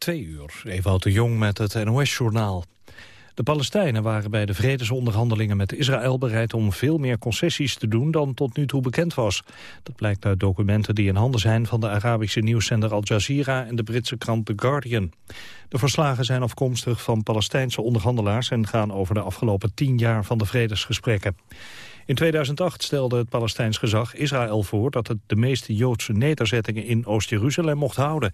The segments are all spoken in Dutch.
Twee uur, Ewout de Jong met het NOS-journaal. De Palestijnen waren bij de vredesonderhandelingen met Israël bereid om veel meer concessies te doen dan tot nu toe bekend was. Dat blijkt uit documenten die in handen zijn van de Arabische nieuwszender Al Jazeera en de Britse krant The Guardian. De verslagen zijn afkomstig van Palestijnse onderhandelaars en gaan over de afgelopen tien jaar van de vredesgesprekken. In 2008 stelde het Palestijns gezag Israël voor dat het de meeste Joodse nederzettingen in Oost-Jeruzalem mocht houden.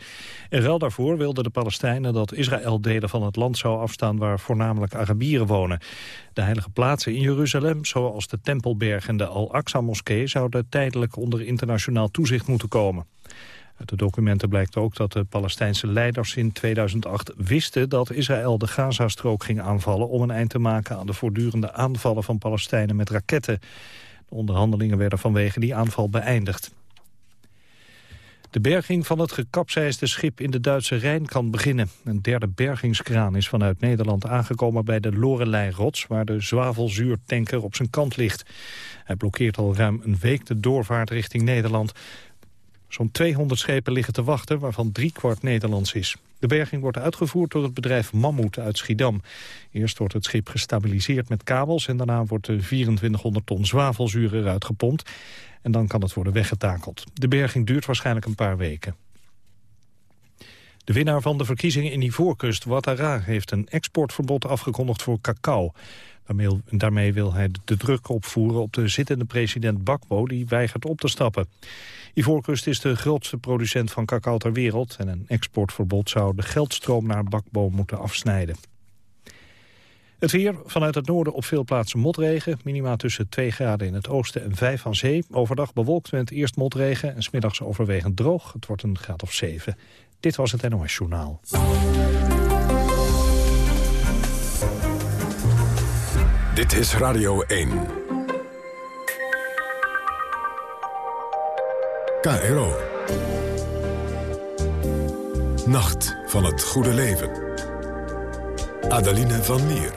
In ruil daarvoor wilden de Palestijnen dat Israël delen van het land zou afstaan waar voornamelijk Arabieren wonen. De heilige plaatsen in Jeruzalem, zoals de Tempelberg en de Al-Aqsa-moskee, zouden tijdelijk onder internationaal toezicht moeten komen. Uit de documenten blijkt ook dat de Palestijnse leiders in 2008 wisten dat Israël de Gazastrook ging aanvallen om een eind te maken aan de voortdurende aanvallen van Palestijnen met raketten. De onderhandelingen werden vanwege die aanval beëindigd. De berging van het gekapseisde schip in de Duitse Rijn kan beginnen. Een derde bergingskraan is vanuit Nederland aangekomen bij de Lorelei-rots... waar de zwavelzuurtanker op zijn kant ligt. Hij blokkeert al ruim een week de doorvaart richting Nederland. Zo'n 200 schepen liggen te wachten, waarvan driekwart Nederlands is. De berging wordt uitgevoerd door het bedrijf Mammoet uit Schiedam. Eerst wordt het schip gestabiliseerd met kabels... en daarna wordt de 2400 ton zwavelzuur eruit gepompt. En dan kan het worden weggetakeld. De berging duurt waarschijnlijk een paar weken. De winnaar van de verkiezingen in Ivoorkust, Ouattara... heeft een exportverbod afgekondigd voor cacao. Daarmee, wil hij de druk opvoeren op de zittende president Bakbo... die weigert op te stappen. Ivoorkust is de grootste producent van cacao ter wereld... en een exportverbod zou de geldstroom naar Bakbo moeten afsnijden. Het weer, vanuit het noorden op veel plaatsen motregen. Minima tussen 2 graden in het oosten en 5 aan zee. Overdag bewolkt met eerst motregen en smiddags overwegend droog. Het wordt een graad of 7. Dit was het NOS Journaal. Dit is Radio 1. KRO. Nacht van het goede leven. Adeline van Lier.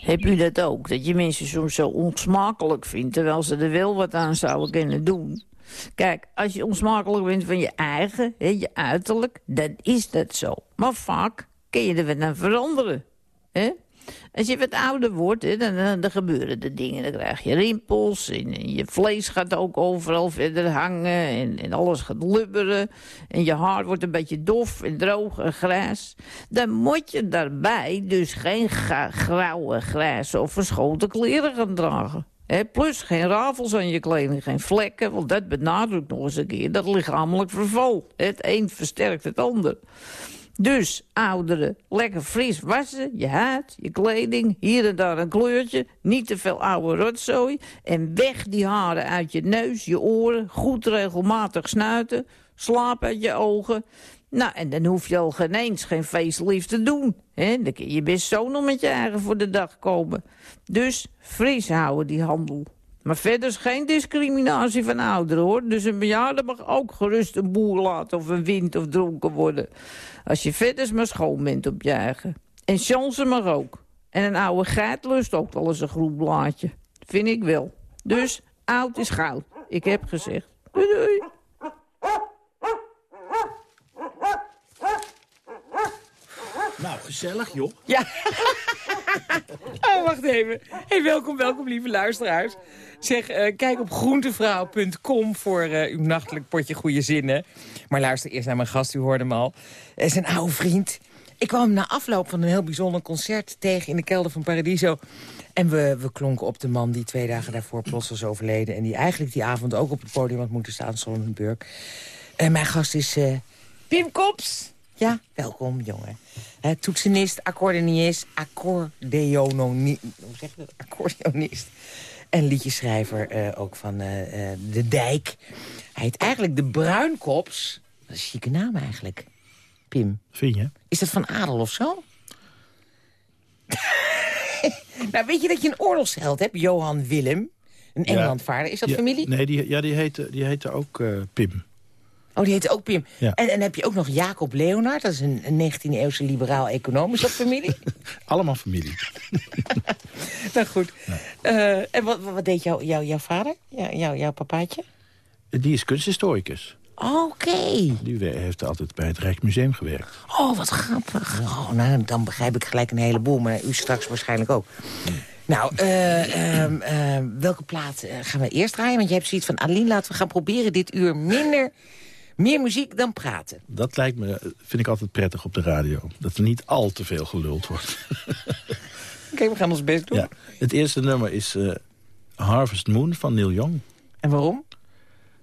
Heb u dat ook? Dat je mensen soms zo onsmakelijk vindt... terwijl ze er wel wat aan zouden kunnen doen? Kijk, als je onsmakelijk bent van je eigen, hè, je uiterlijk... dan is dat zo. Maar vaak kun je er wat aan veranderen. Als je wat ouder wordt, dan, dan, gebeuren er dingen. Dan krijg je rimpels en, je vlees gaat ook overal verder hangen... En, en, alles gaat lubberen en je haar wordt een beetje dof en droog en grijs. Dan moet je daarbij dus geen grauwe, grijze of verschoten kleren gaan dragen. Plus geen rafels aan je kleding, geen vlekken, want dat benadrukt nog eens een keer dat lichamelijk verval. Het een versterkt het ander. Dus, ouderen, lekker fris wassen, je huid, je kleding, hier en daar een kleurtje, niet te veel oude rotzooi en weg die haren uit je neus, je oren, goed regelmatig snuiten, slaap uit je ogen. Nou, en dan hoef je al geen eens geen feestlief te doen. Hè? Dan kun je best zo nog met je eigen voor de dag komen. Dus fris houden die handel. Maar verder is geen discriminatie van ouderen, hoor. Dus een bejaarde mag ook gerust een boer laten of een wind of dronken worden. Als je verder maar schoon bent op je eigen. En chance mag ook. En een oude geit lust ook wel eens een groen blaadje. Vind ik wel. Dus oud is goud. Ik heb gezegd. Doei doei. Nou, gezellig, joh. Ja. oh, wacht even. Hey, welkom, welkom, lieve luisteraars. Zeg, uh, kijk op groentevrouw.com voor uh, uw nachtelijk potje goede zinnen. Maar luister eerst naar mijn gast, u hoorde hem al. Het is een oude vriend. Ik kwam hem na afloop van een heel bijzonder concert tegen in de kelder van Paradiso. En we, we klonken op de man die twee dagen daarvoor plots was overleden... en die eigenlijk die avond ook op het podium had moeten staan, Sonnenburg. En mijn gast is Pim Kops. Ja, welkom, jongen. Uh, toetsenist, accordeonist, accordeonist... Hoe zeg je dat? Accordeonist. En liedjeschrijver uh, ook van uh, De Dijk. Hij heet eigenlijk De Bruinkops. Dat is een chique naam eigenlijk. Pim. Vind je? Is dat van adel of zo? nou, weet je dat je een oorlogsheld hebt? Johan Willem. Een Engelandvaarder. Is dat ja, familie? Nee, die, ja, die heette, die heette ook Pim. Oh, die heet ook Pim. Ja. En, en heb je ook nog Jacob Leonard. Dat is een, een 19e-eeuwse liberaal-econoom. Is dat familie? Allemaal familie. nou goed. Eh, en wat, wat deed jou, jou, jouw vader? Jou, jou, jouw papaatje? Die is kunsthistoricus. Oké. Die heeft altijd bij het Rijksmuseum gewerkt. Oh, wat grappig. Oh, nou, dan begrijp ik gelijk een heleboel. Maar u straks waarschijnlijk ook. Nou, eh, ehm, ehm, welke plaat eh, gaan we eerst draaien? Want je hebt zoiets van... Aline, laten we gaan proberen dit uur minder... Meer muziek dan praten. Dat lijkt me, vind ik altijd prettig op de radio. Dat er niet al te veel geluld wordt. Oké, we gaan ons best doen. ja. Het eerste nummer is eh, Harvest Moon van Neil Young. En waarom?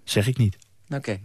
Zeg ik niet. Oké.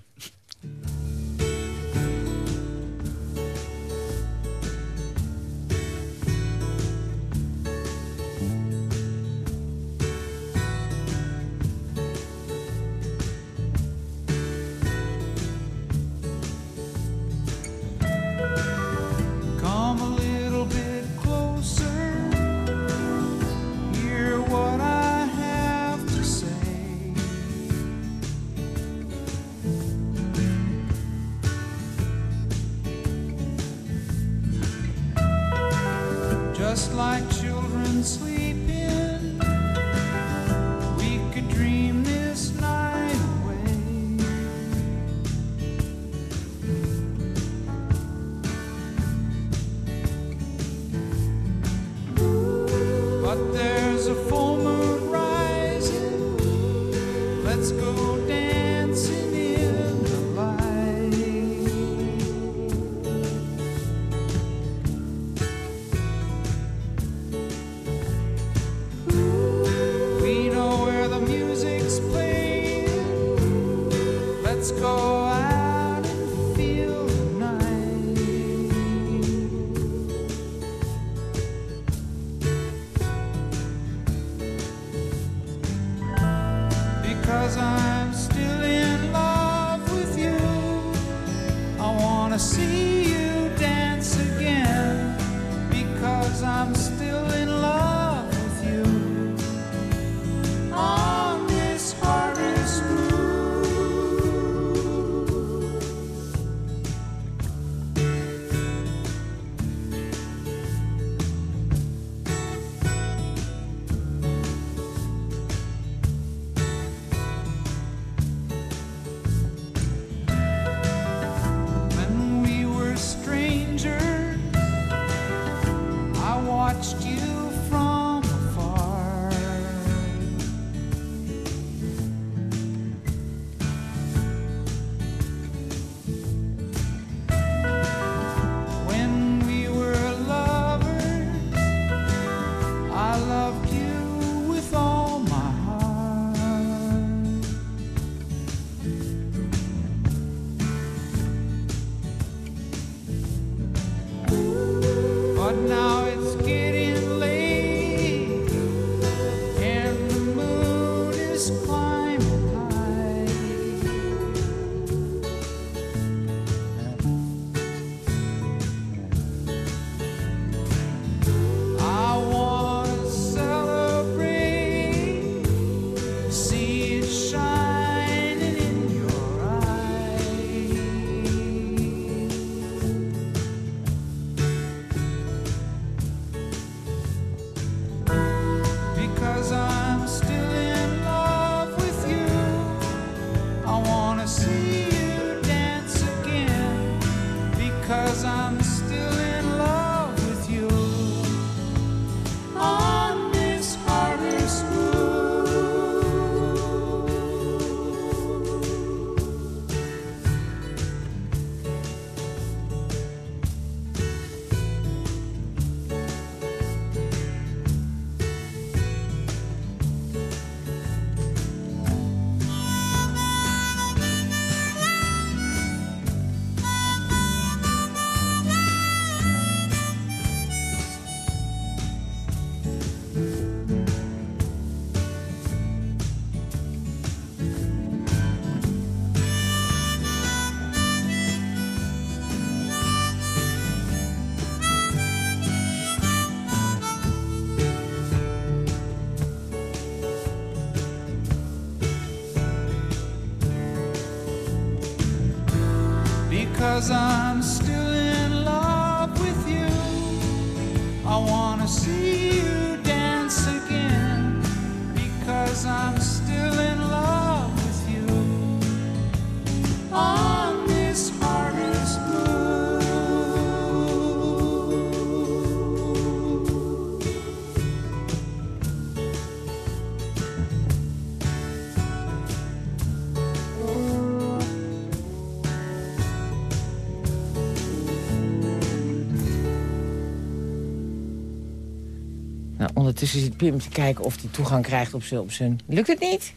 Ondertussen zit Pim te kijken of hij toegang krijgt op zijn... Op zijn... Lukt het niet?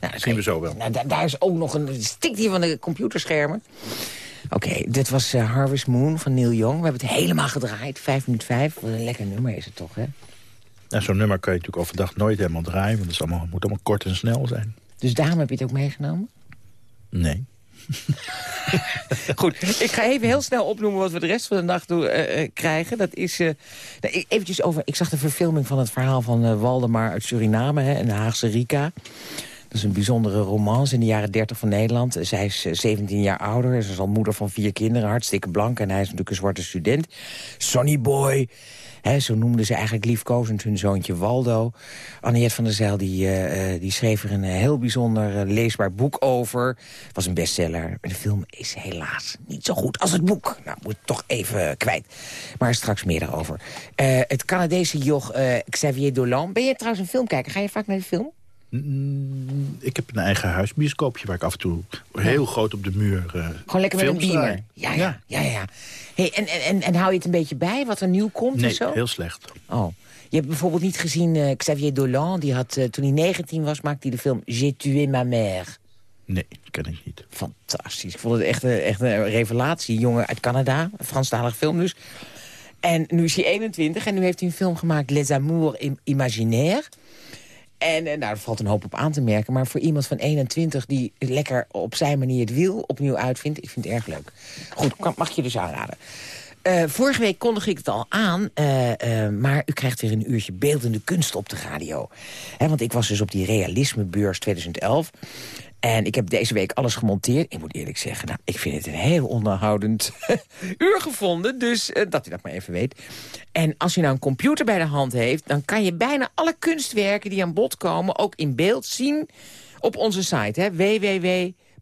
Nou, Dat zien we zo wel. Nou, da- daar is ook nog een... Stikt hier van de computerschermen. Oké, dit was eh, Harvest Moon van Neil Young. We hebben het helemaal gedraaid. Vijf minuten vijf. Wat een lekker nummer is het toch, hè? Nou, Zo'n nummer kan je natuurlijk overdag nooit helemaal draaien... want het is allemaal, moet allemaal kort en snel zijn. Dus daarom heb je het ook meegenomen? Nee. Goed, ik ga even heel snel opnoemen wat we de rest van de nacht doen, eh, eh, krijgen. Dat is, ik- eventjes over, ik zag de verfilming van het verhaal van eh, Waldemar uit Suriname hè, en Haagse Rika. Dat is een bijzondere romance in de jaren 30 van Nederland. Zij is eh, 17 jaar ouder, ze is al moeder van vier kinderen, hartstikke blank. En hij is natuurlijk een zwarte student. Sonny Boy, zo noemden ze eigenlijk liefkozend hun zoontje Waldo. Anniette van der Zijl die, eh, eh, die schreef er een heel bijzonder eh, leesbaar boek over. Was een bestseller. De film is helaas niet zo goed als het boek. Nou, moet toch even kwijt. Maar straks meer daarover. Het Canadese joch Xavier Dolan. Ben je trouwens een filmkijker? Ga je vaak naar de film? Mm, Ik heb een eigen huisbioscoopje waar ik af en toe heel groot op de muur uh, Gewoon lekker met een beamer. Ja, ja, ja. ja, Hey, en, en, en, hou je het een beetje bij wat er nieuw komt Nee, en zo? heel slecht. Oh. Je hebt bijvoorbeeld niet gezien eh, Xavier Dolan. Die had, eh, toen hij 19 was, maakte hij de film J'ai tué ma mère. Nee, ken ik niet. Fantastisch. Ik vond het echt, een- echt een revelatie. Jongen uit Canada, een Franstalig film dus. En nu is hij 21 en nu heeft hij een film gemaakt... Les Amours im- Imaginaires. En eh, nou, valt een hoop op aan te merken. Maar voor iemand van 21 die lekker op zijn manier het wiel opnieuw uitvindt... ik vind het erg leuk. Goed, mag je dus aanraden. Eh, vorige week kondig ik het al aan, eh, maar u krijgt weer een uurtje beeldende kunst op de radio. Want ik was dus op die realismebeurs 2011. En ik heb deze week alles gemonteerd. Ik moet eerlijk zeggen, nou, ik vind het een heel onderhoudend uur gevonden. Dus eh, dat u dat maar even weet. En als u nou een computer bij de hand heeft... dan kan je bijna alle kunstwerken die aan bod komen... ook in beeld zien op onze site. Hè,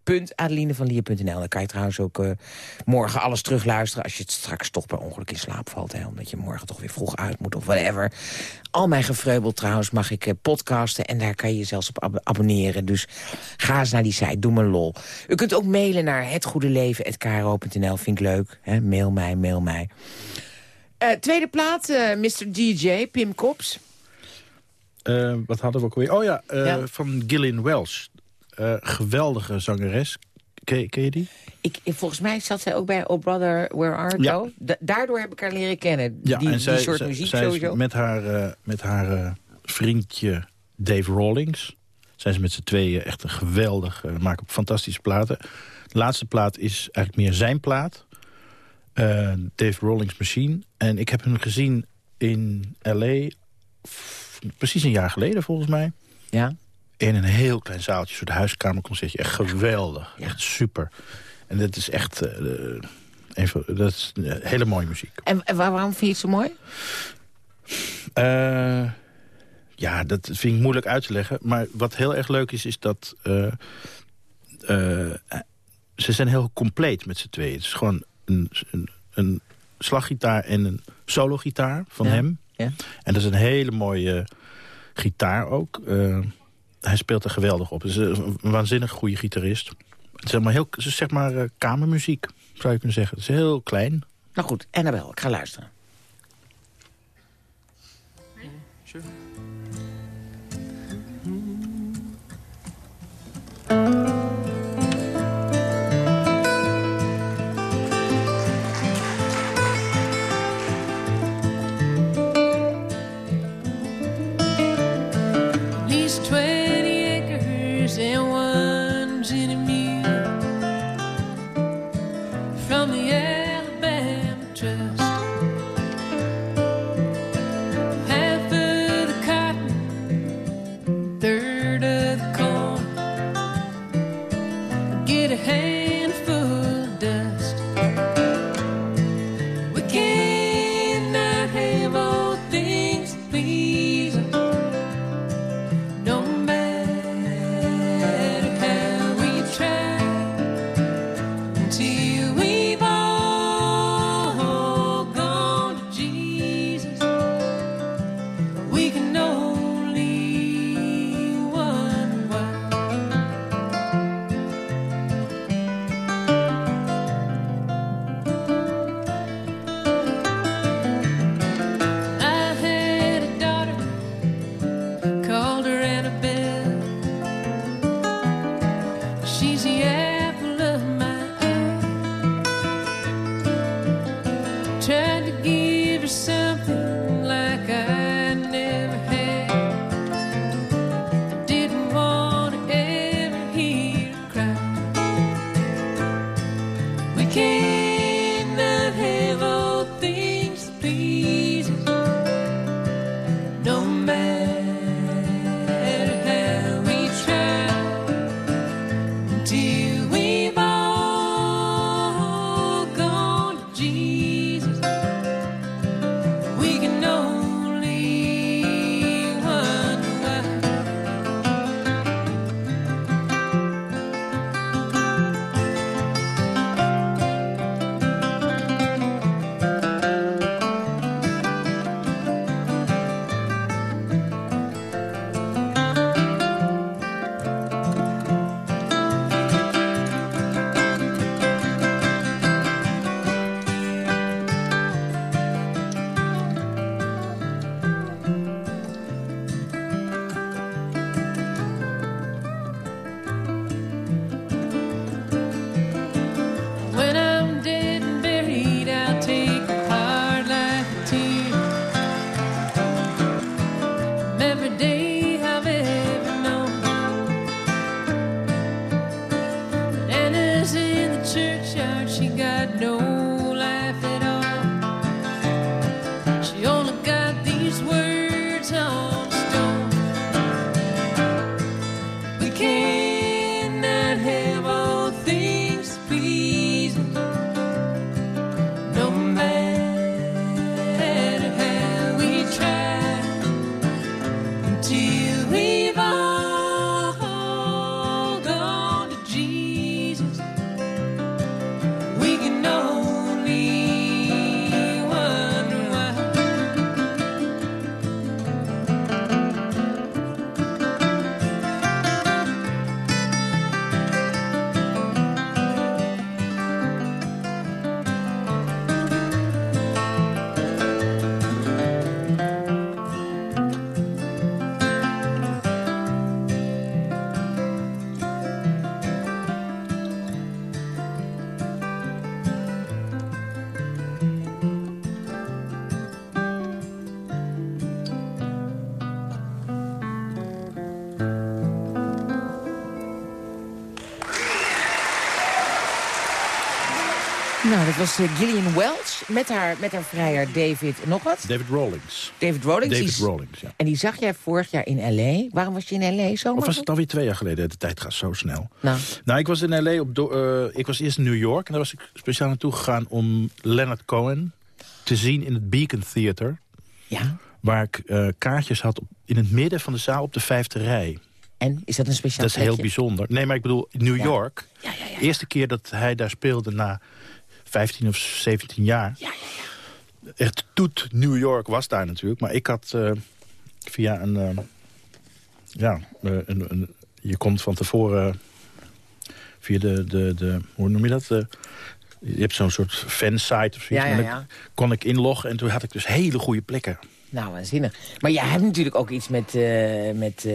www.adelinevanlier.nl. Dan kan je trouwens ook eh, morgen alles terugluisteren... als je het straks toch per ongeluk in slaap valt. Hè, omdat je morgen toch weer vroeg uit moet of whatever. Al mijn gevreubel trouwens mag ik eh, podcasten... en daar kan je je zelfs op ab- abonneren. Dus ga eens naar die site, doe me lol. U kunt ook mailen naar hetgoedeleven.kro.nl. Vind ik leuk. Hè? Mail mij, mail mij. Eh, tweede plaat, Mr. DJ, Pim Kops. Wat hadden we ook alweer? Oh ja, Ja. van Gillian Welsh. Eh, geweldige zangeres. Ken, ken je die? Ik, volgens mij zat zij ook bij Oh Brother, Where Art Ja. Da- daardoor heb ik haar leren kennen. Ja, die, en zij, die soort zij- muziek zij sowieso. met haar, eh, met haar eh, vriendje Dave Rawlings. Zijn ze met z'n tweeën echt een geweldig... maken fantastische platen. De laatste plaat is eigenlijk meer zijn plaat. Dave Rawlings Machine. En ik heb hem gezien in L.A. precies een jaar geleden volgens mij. Ja? In een heel klein zaaltje, een soort huiskamerconcertje. Echt geweldig, echt super. En dat is echt... eh, eh, dat is eh, hele mooie muziek. En, en waar- waarom vind je het zo mooi? Eh, ja, dat vind ik moeilijk uit te leggen. Maar wat heel erg leuk is, is dat... ze zijn heel compleet met z'n tweeën. Het is gewoon een, een, een slaggitaar en een sologitaar van Ja, hem. ja. En dat is een hele mooie gitaar ook. Eh, hij speelt er geweldig op. Het is een waanzinnig goede gitarist. Het is, helemaal heel, het is zeg maar eh, kamermuziek, zou je kunnen zeggen. Het is heel klein. Nou goed, Annabel, ik ga luisteren. Was eh, Gillian Welch met haar, met haar vrijer David... Nog wat? David Rawlings. David Rawlings. David die- Rawlings, ja. En die zag jij vorig jaar in L.A. Waarom was je in L.A. zo? Of was het alweer twee jaar geleden? De tijd gaat zo snel. Nou, Nou, ik was in L.A. Op eh, ik was eerst in New York. En daar was ik speciaal naartoe gegaan om Leonard Cohen te zien in het Beacon Theater. ja. Waar ik eh, kaartjes had op, in het midden van de zaal op de vijfde rij. En, is dat een speciaal Dat is heel bijzonder. Nee, maar ik bedoel, New Ja. York. Ja, ja, eerste keer dat hij daar speelde na 15 of 17 jaar. Ja, ja, Echt toet New York was daar natuurlijk. Maar ik had eh, via een... eh, ja, eh, een, een, je komt van tevoren via de, de, de... Hoe noem je dat? Eh, je hebt zo'n soort fansite of zoiets. Ja, ja, kon ik inloggen en toen had ik dus hele goede plekken. Nou, waanzinnig. Maar jij hebt natuurlijk ook iets met... met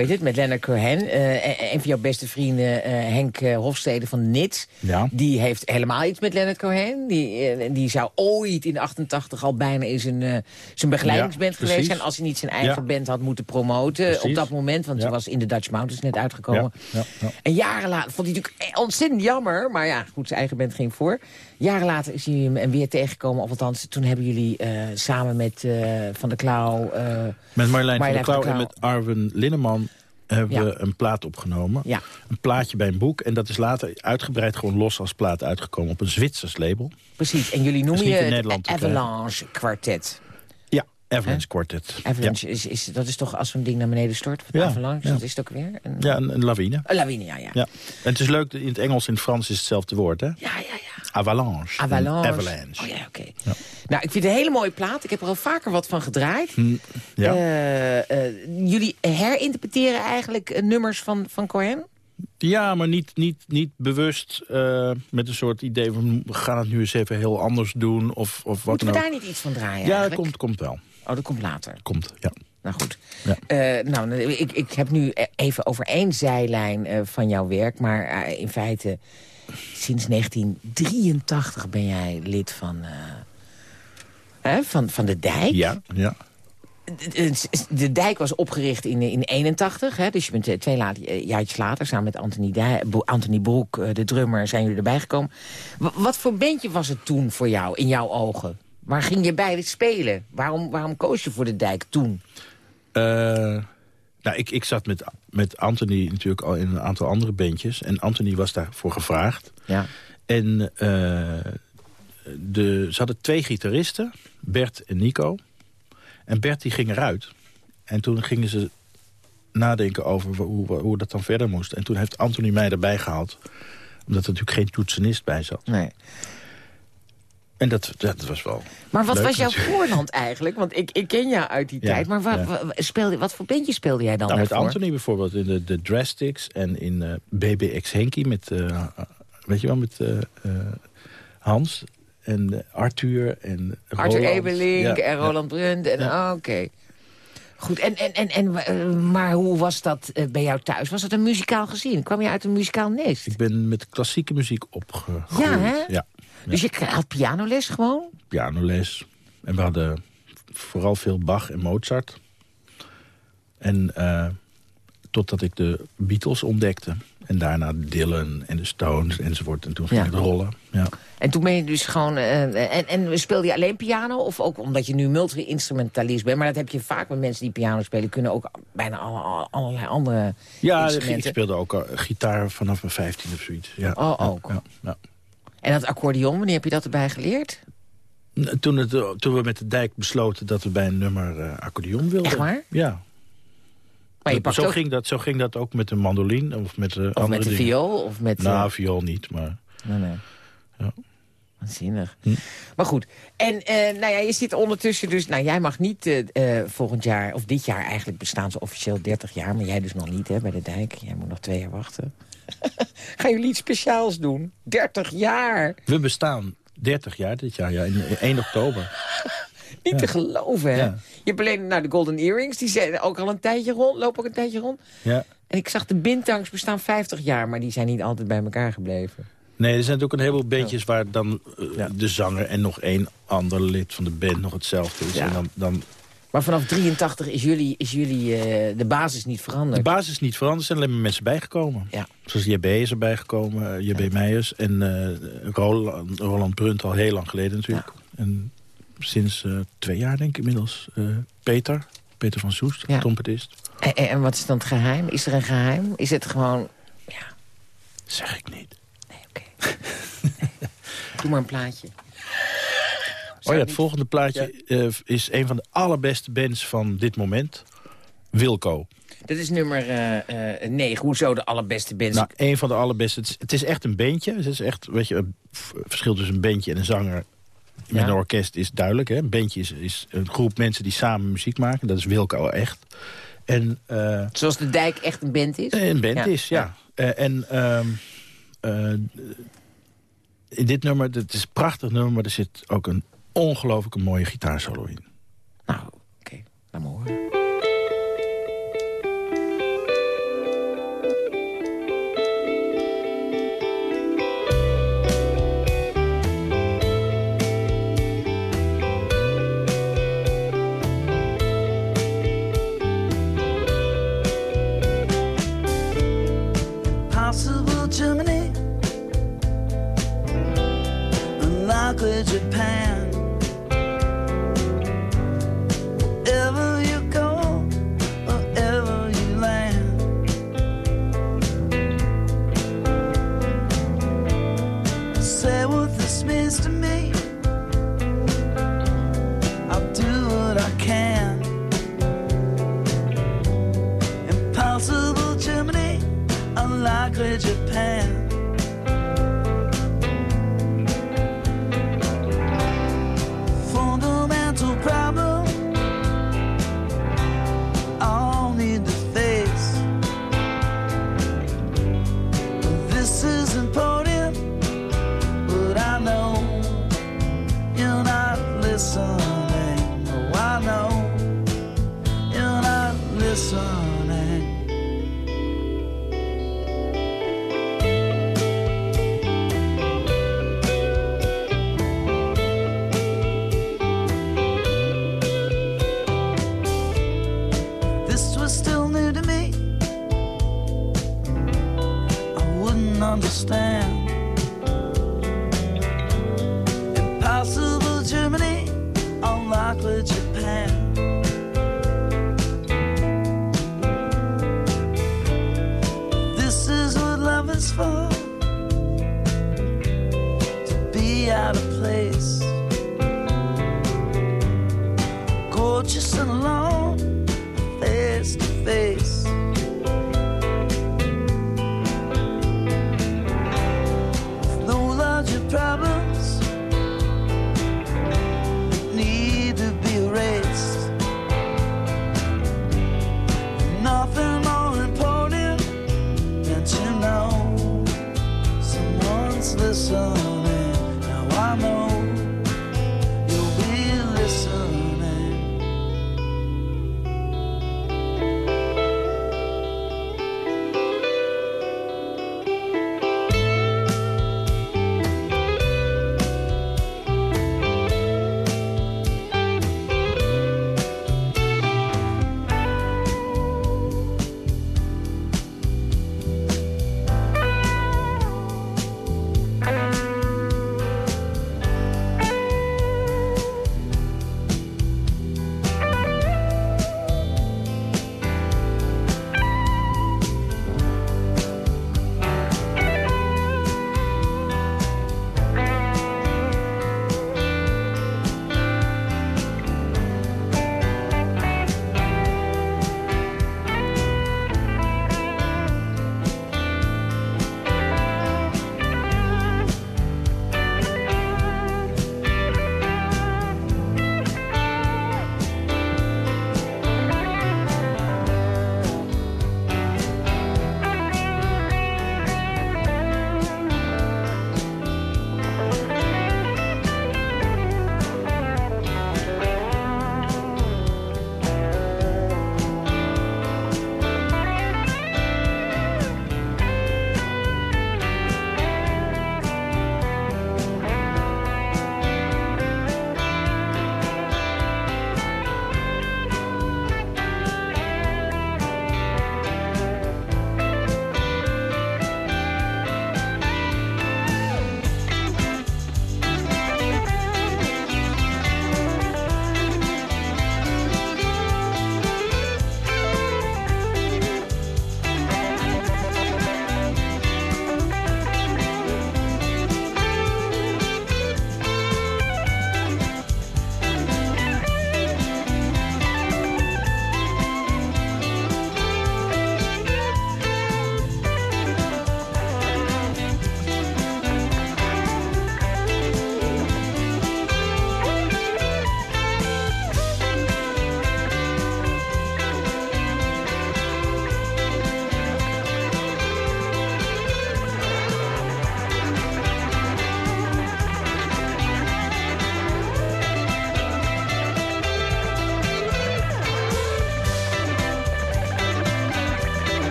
hoe heet het? Met Leonard Cohen. Eh, een- van jouw beste vrienden, eh, Henk Hofstede van Nits. Ja. Die heeft helemaal iets met Leonard Cohen. Die, die zou ooit in 88 al bijna in zijn, zijn begeleidingsband Ja, geweest zijn... als hij niet zijn eigen Ja. band had moeten promoten Precies. op dat moment. Want ze was in de Dutch Mountains net uitgekomen. Ja, ja, ja. En jaren later vond hij natuurlijk ontzettend jammer. Maar ja, goed, zijn eigen band ging voor. Jaren later is hij hem en weer tegengekomen. Of althans, toen hebben jullie eh, samen met eh, Van der Klauw... eh, Met Marjolein van der Klauw en met Arwen Linneman hebben Ja. we een plaat opgenomen. Ja. Een plaatje bij een boek. En dat is later uitgebreid gewoon los als plaat uitgekomen op een Zwitsers label. precies, en jullie noemen je het Nederland te Avalanche Quartet. Avalanche is, is, dat is toch als zo'n ding naar beneden stort? Wat Ja, Avalanche, ja. dat is het ook weer? Een, Ja, een, een lawine. een lawine, ja, ja. Ja. En het is leuk, in het Engels en het Frans is hetzelfde woord, hè? Ja, ja, ja. Avalanche. Avalanche. Avalanche. Oh ja, oké. Nou, ik vind het een hele mooie plaat. Ik heb er al vaker wat van gedraaid. Hm, ja. Eh, eh, jullie herinterpreteren eigenlijk eh, nummers van, van Cohen? ja, maar niet, niet, niet bewust met een soort idee van... we gaan het nu eens even heel anders doen of, of wat Moeten we daar niet iets van draaien Ja, dat komt, komt wel. Oh, dat komt later. Komt, ja. Nou goed. Ja. Eh, nou, ik, ik heb nu even over één zijlijn eh, van jouw werk. Maar eh, in feite, sinds 1983 ben jij lid van, hè, van, van de Dijk. Ja, ja. De, de Dijk was opgericht in, in 81. Hè, dus je bent twee eh, jaartjes later samen met Anthony, Dij- Anthony Broek, de drummer, zijn jullie erbij gekomen. Wa- wat voor bandje was het toen voor jou, in jouw ogen? Waar ging je bij het spelen? Waarom, waarom koos je voor de Dijk toen? Eh, nou, ik, ik zat met, met Anthony natuurlijk al in een aantal andere bandjes. En Anthony was daarvoor gevraagd. Ja. En eh, de, ze hadden twee gitaristen, Bert en Nico. En Bert die ging eruit. En toen gingen ze nadenken over hoe, hoe dat dan verder moest. En toen heeft Anthony mij erbij gehaald. Omdat er natuurlijk geen toetsenist bij zat. Nee. En dat, dat was wel... Maar wat leuk was jouw natuurlijk. voorland eigenlijk? Want ik, ik ken jou uit die Ja, tijd. Maar wa, ja. speelde, wat voor bandje speelde jij dan Nou, met daarvoor? Anthony bijvoorbeeld in de, de Drastics en in eh, BBX Henky met, eh, weet je wel, met eh, Hans en Arthur en Arthur Roland. Ebelink Ja, en. Roland Brunt. En, oh, Oké. Goed, en, en, en, en, maar hoe was dat bij jou thuis? Was het een muzikaal gezin? Kwam je uit een muzikaal nest? Ik ben met klassieke muziek opgegroeid. Ja, hè? Ja, Dus je had pianoles gewoon? pianoles. En we hadden vooral veel Bach en Mozart. En eh, totdat ik de Beatles ontdekte. En daarna Dylan en de Stones enzovoort. En toen ging Ja. het rollen. Ja. En toen ben je dus gewoon... eh, en, en speelde je alleen piano? Of ook omdat je nu multi-instrumentalist bent? Maar dat heb je vaak met mensen die piano spelen. Kunnen ook bijna alle, alle- allerlei andere Ja, ik instrumenten. speelde ook al gitaar vanaf mijn 15 of zoiets. Ja. Oh, Ja, ook. Ja, ja. En dat accordeon, wanneer heb je dat erbij geleerd? Toen, het, eh, toen we met de dijk besloten dat we bij een nummer eh, accordeon wilden. Echt waar? Ja. Maar je pakt zo, ook, ging dat, zo ging dat ook met de mandoline of met de of andere met de viool? Of met, Nou, viool niet, maar... Nee, nee. Ja. Waanzinnig. Hm. Maar goed, en nou ja, je zit ondertussen dus... Nou, jij mag niet volgend jaar, of dit jaar eigenlijk bestaan ze officieel 30 jaar... maar jij dus nog niet, hè, bij de dijk. Jij moet nog twee jaar wachten. Gaan jullie iets speciaals doen? 30 jaar! We bestaan 30 jaar dit jaar, ja, in 1 oktober. Niet te geloven, hè? Ja. Je hebt alleen nou, de Golden Earrings, die zijn ook al een tijdje rond, lopen ook een tijdje rond. Ja. En ik zag de Bintangs bestaan 50 jaar, maar die zijn niet altijd bij elkaar gebleven. Nee, er zijn ook een heleboel bandjes waar dan eh, de zanger en nog één ander lid van de band nog hetzelfde is. En dan, dan Maar vanaf 83 is jullie, is jullie eh, de basis niet veranderd. De basis is niet veranderd, er zijn alleen maar mensen bijgekomen. Ja. Zoals JB is erbij gekomen, eh, JB Meijers en eh, Roland, Roland Brunt al heel lang geleden natuurlijk. En sinds twee jaar denk ik inmiddels Peter, Peter van Soest, Ja. trompetist. En, en, en wat is dan het geheim? Is er een geheim? Is het gewoon... Ja, Zeg ik niet. nee, oké. Doe maar een plaatje. Oh ja, het volgende plaatje eh, is een van de allerbeste bands van dit moment. Wilco. Dat is nummer 9. Hoezo de allerbeste band? Nou, een van de allerbeste. Het is, het is echt een bandje. Het is echt, weet je, verschil tussen een bandje en een zanger met Ja. een orkest is duidelijk. Hè? Een bandje is, is een groep mensen die samen muziek maken. Dat is Wilco echt. En eh, Zoals de dijk echt een band is? een band Ja, is, ja. Eh, en ehm, eh, in dit nummer, het is een prachtig nummer, maar er zit ook een ongelooflijke mooie gitaarsolo in. Nou, oké. Laat maar horen.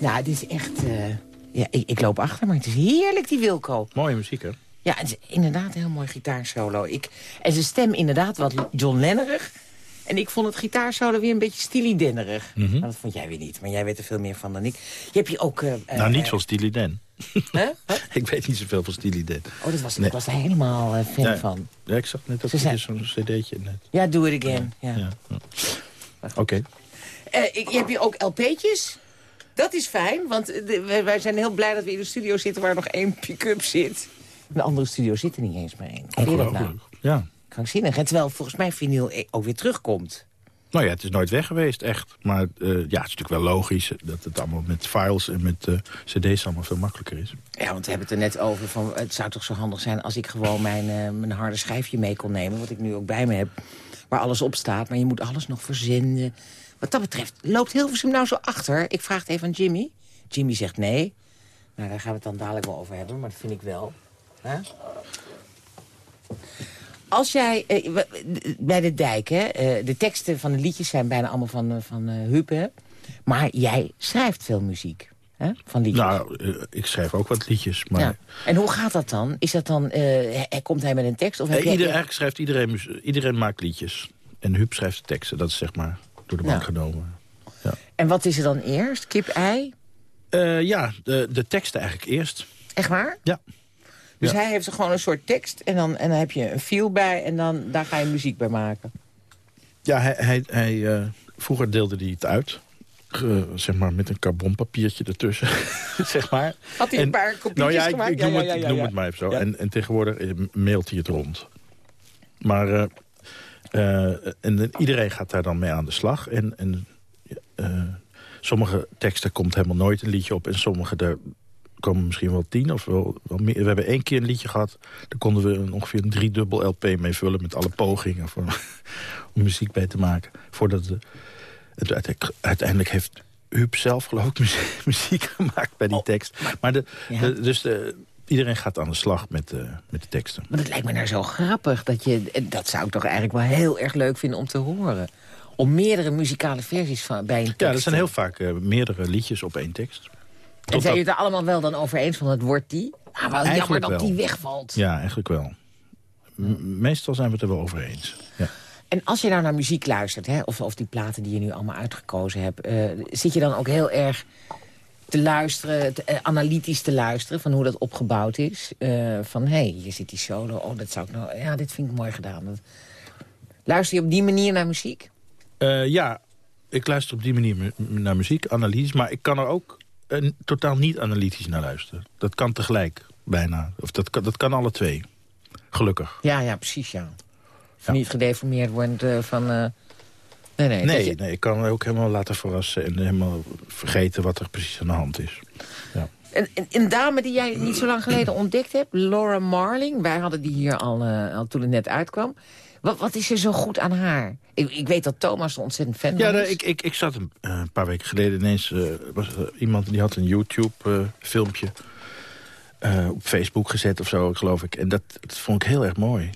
Nou, het is echt... eh, ja, ik, ik loop achter, maar het is heerlijk, die Wilco. Mooie muziek, hè? Ja, het is inderdaad een heel mooi gitaarsolo. Ik, en zijn stem inderdaad wat John Lennerig. En ik vond het gitaarsolo weer een beetje stilidennerig. Mhm. Nou, dat vond jij weer niet, maar jij weet er veel meer van dan ik. Je hebt hier ook... eh, nou, eh, niet van Steely Dan. Hè? ik weet niet zoveel van Steely Dan. Oh, dat was, Nee. ik was er helemaal eh, fan van. Ja, ik zag net dat Ze er zijn- zo'n cd'tje net. Ja, do it again. Ja. Ja. ja. Oké. Eh, ik, je hebt hier ook LP'tjes. Dat is fijn, want eh, de- wij, zijn heel blij dat we in de studio zitten... waar nog één pick-up zit. De andere studio zit er niet eens meer één. Dat nou? Ja. Krankzinnig. En terwijl volgens mij vinyl eh, ook weer terugkomt. Nou ja, het is nooit weg geweest, echt. Maar eh, ja, het is natuurlijk wel logisch dat het allemaal met files en met eh, cd's allemaal veel makkelijker is. Ja, want we hebben het er net over van... het zou toch zo handig zijn als ik gewoon mijn, eh, mijn harde schijfje mee kon nemen... wat ik nu ook bij me heb, waar alles op staat. Maar je moet alles nog verzenden. Wat dat betreft, loopt Hilversum nou zo achter? Ik vraag het even aan Jimmy. Jimmy zegt nee. Nou, daar gaan we het dan dadelijk wel over hebben, maar dat vind ik wel. Hè? Als jij, eh, bij de dijk, hè, eh, de teksten van de liedjes zijn bijna allemaal van, eh, van hè? Maar jij schrijft veel muziek, hè, van liedjes. Nou, ik schrijf ook wat liedjes, maar... Ja. En hoe gaat dat dan? Is dat dan, eh, komt hij met een tekst? Of heb Eh, jij- ieder, eigenlijk schrijft iedereen, iedereen maakt liedjes. En Huub schrijft de teksten, dat is zeg maar door de bank Ja. genomen. En wat is er dan eerst? Kip, ei? Eh, ja, de, de teksten eigenlijk eerst. Echt waar? Ja. Dus Ja. hij heeft er gewoon een soort tekst en dan, en dan heb je een feel bij... en dan, daar ga je muziek bij maken. Ja, hij, hij, hij, eh, vroeger deelde hij het uit. Zeg maar met een carbonpapiertje ertussen. zeg maar. Had hij En- een paar kopietjes Nou ja, ik, gemaakt? ik noem, Ja, het, ja, ja, ik noem ja. het maar even zo. Ja. En, en tegenwoordig eh, mailt hij het rond. Maar en iedereen gaat daar dan mee aan de slag. En, en eh, sommige teksten komt helemaal nooit een liedje op. En sommige daar komen misschien wel tien of wel, wel meer. We hebben één keer een liedje gehad. Daar konden we een, ongeveer een driedubbel LP mee vullen... met alle pogingen voor, om muziek bij te maken. Voordat de, het uiteindelijk, heeft Huub zelf geloof ik muziek, muziek gemaakt bij die tekst. Maar de, Ja. de- dus de, iedereen gaat aan de slag met, eh, met de teksten. Maar dat lijkt me nou zo grappig. Dat, je, en dat zou ik toch eigenlijk wel heel erg leuk vinden om te horen. Om meerdere muzikale versies van, bij een tekst. Ja, er zijn heel vaak eh, meerdere liedjes op één tekst. En zijn jullie het er allemaal wel dan over eens van het wordt die? Ah, wel jammer dat wel. die wegvalt. Ja, eigenlijk wel. M- meestal zijn we het er wel over eens. Ja. En als je nou naar muziek luistert, hè, of, of die platen die je nu allemaal uitgekozen hebt... eh, zit je dan ook heel erg te luisteren, te- eh, analytisch te luisteren... van hoe dat opgebouwd is? Eh, van, hé, hey, hier zit die solo, oh, dat zou ik nou... Ja, dit vind ik mooi gedaan. Dat... Luister je op die manier naar muziek? Eh, ja, ik luister op die manier mu- naar muziek, analyse. Maar ik kan er ook totaal niet analytisch naar luisteren. Dat kan tegelijk, bijna. Of dat kan, dat kan alle twee. Gelukkig. Ja, ja, precies, ja. Niet gedeformeerd wordt van... nee, nee. dat Nee, je- nee, ik kan me ook helemaal laten verrassen... en helemaal vergeten wat er precies aan de hand is. Ja. Een, een, een dame die jij niet zo lang geleden ontdekt hebt, Laura Marling. Wij hadden die hier al, eh, al toen het net uitkwam. Wat, wat is er zo goed aan haar? Ik, ik weet dat Thomas er ontzettend fan Ja, van nou, is. ik, ik, ik zat een, eh, een paar weken geleden ineens... eh, was er iemand die had een YouTube-filmpje op Facebook gezet of zo, geloof ik. En dat, dat vond ik heel erg mooi.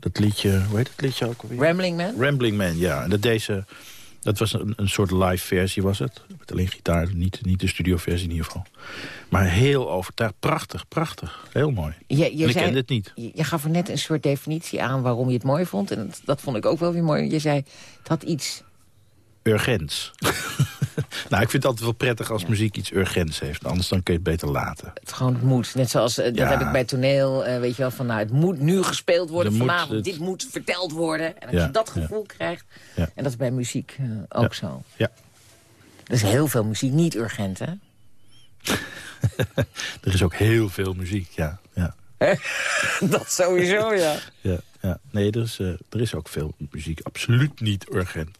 Dat liedje, hoe heet het liedje ook alweer? Rambling Man? Rambling Man, ja. En dat, deze, dat was een, een soort live versie, was het. Met alleen gitaar, niet, niet de studioversie in ieder geval. Maar heel overtuigd. Prachtig, prachtig. Heel mooi. Je, je, en ik zei- kende het niet. je, je gaf er net een soort definitie aan waarom je het mooi vond. En dat, dat vond ik ook wel weer mooi. Je zei, het had iets... Urgents. nou, ik vind het altijd wel prettig als muziek iets urgents heeft. Anders dan kun je het beter laten. Het gewoon het moet. Net zoals, eh, dat Ja. heb ik bij toneel, eh, weet je wel, van nou, het moet nu gespeeld worden moet vanavond. het- Dit moet verteld worden. En als je dat gevoel krijgt, en dat is bij muziek eh, ook zo. Ja. Er is heel veel muziek niet urgent, hè? Er is ook heel veel muziek, ja. ja. dat sowieso, ja. ja, ja. Nee, er is, eh, er is ook veel muziek. Absoluut niet urgent.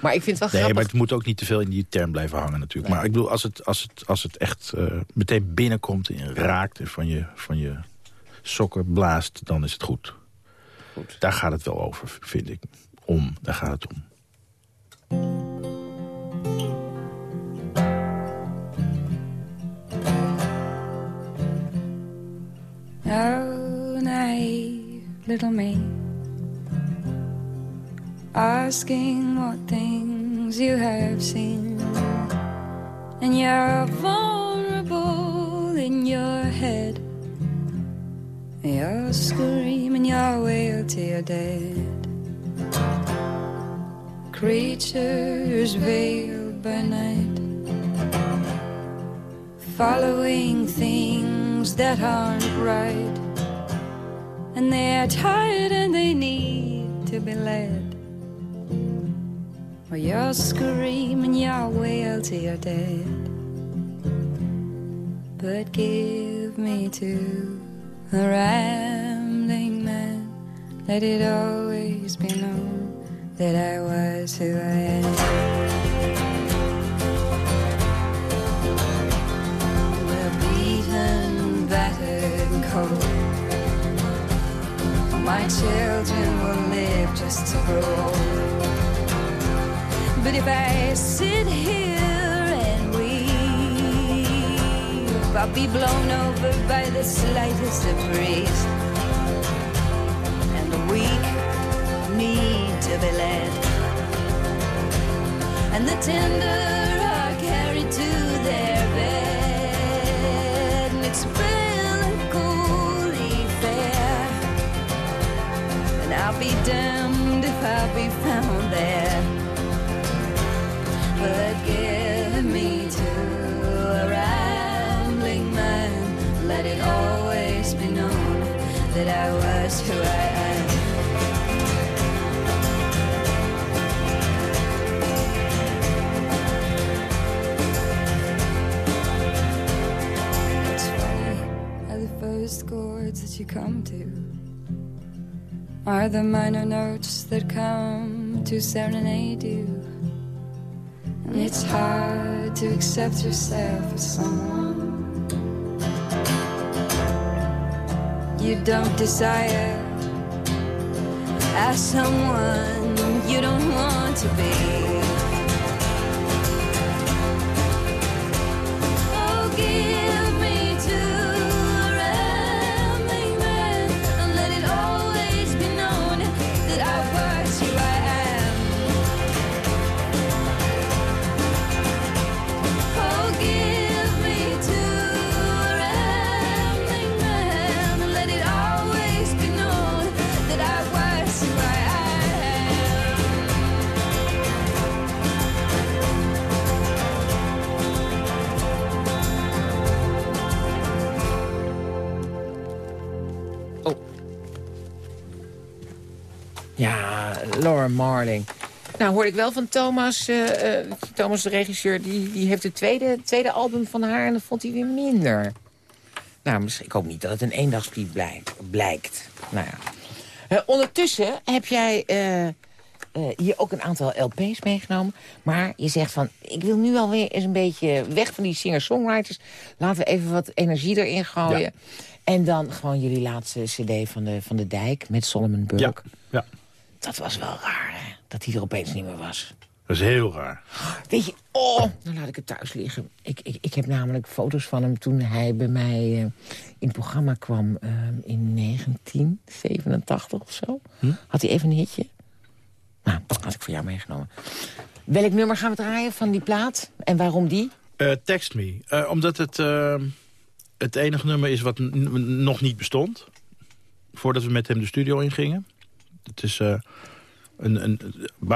Maar ik vind het wel Nee, grappig. maar het moet ook niet te veel in die term blijven hangen natuurlijk. Maar ik bedoel, als het, als het, als het echt eh, meteen binnenkomt en raakt... en van je, van je sokken blaast, dan is het goed. Goed. Daar gaat het wel over, vind ik. Om, daar gaat het om. Oh, naive little me, asking what things you have seen. and you're vulnerable in your head. You're screaming your way till you're dead. Creatures veiled by night, following things that aren't right, and they're tired and they need to be led. Or you're screaming your wail till you're dead. But give me to a rambling man. Let it always be known that I was who I am. My children will live just to grow. But if I sit here and weep, I'll be blown over by the slightest of breeze. And the weak need to be led. And the tender damned if I'll be found there but give me to a rambling man. Let it always be known that I was who I am. It's funny how the first chords that you come to are the minor notes that come to serenade you. And it's hard to accept yourself as someone you don't desire, as someone you don't want to be. Laura Marling. Nou, hoorde ik wel van Thomas, eh, eh, Thomas de regisseur... Die, die heeft het tweede, tweede album van haar en dat vond hij weer minder. Nou, misschien, ik hoop niet dat het een eendagsvlieg blijkt. blijkt. Nou ja. Eh, ondertussen heb jij eh, eh, hier ook een aantal LP's meegenomen. Maar je zegt van, ik wil nu alweer eens een beetje weg van die singer-songwriters. Laten we even wat energie erin gooien. En dan gewoon jullie laatste cd van de, van de Dijk met Solomon Burke. Ja, Dat was wel raar, hè? Dat hij er opeens niet meer was. dat is heel raar. Weet je, oh, dan laat ik het thuis liggen. Ik, ik, ik heb namelijk foto's van hem toen hij bij mij eh, in het programma kwam eh, in 1987 of zo. Had hij even een hitje? Nou, dat had ik voor jou meegenomen. Welk nummer gaan we draaien van die plaat? En waarom die? Eh, text me. Omdat het het enige nummer is wat nog niet bestond. Voordat we met hem de studio ingingen. Het is eh, een, een,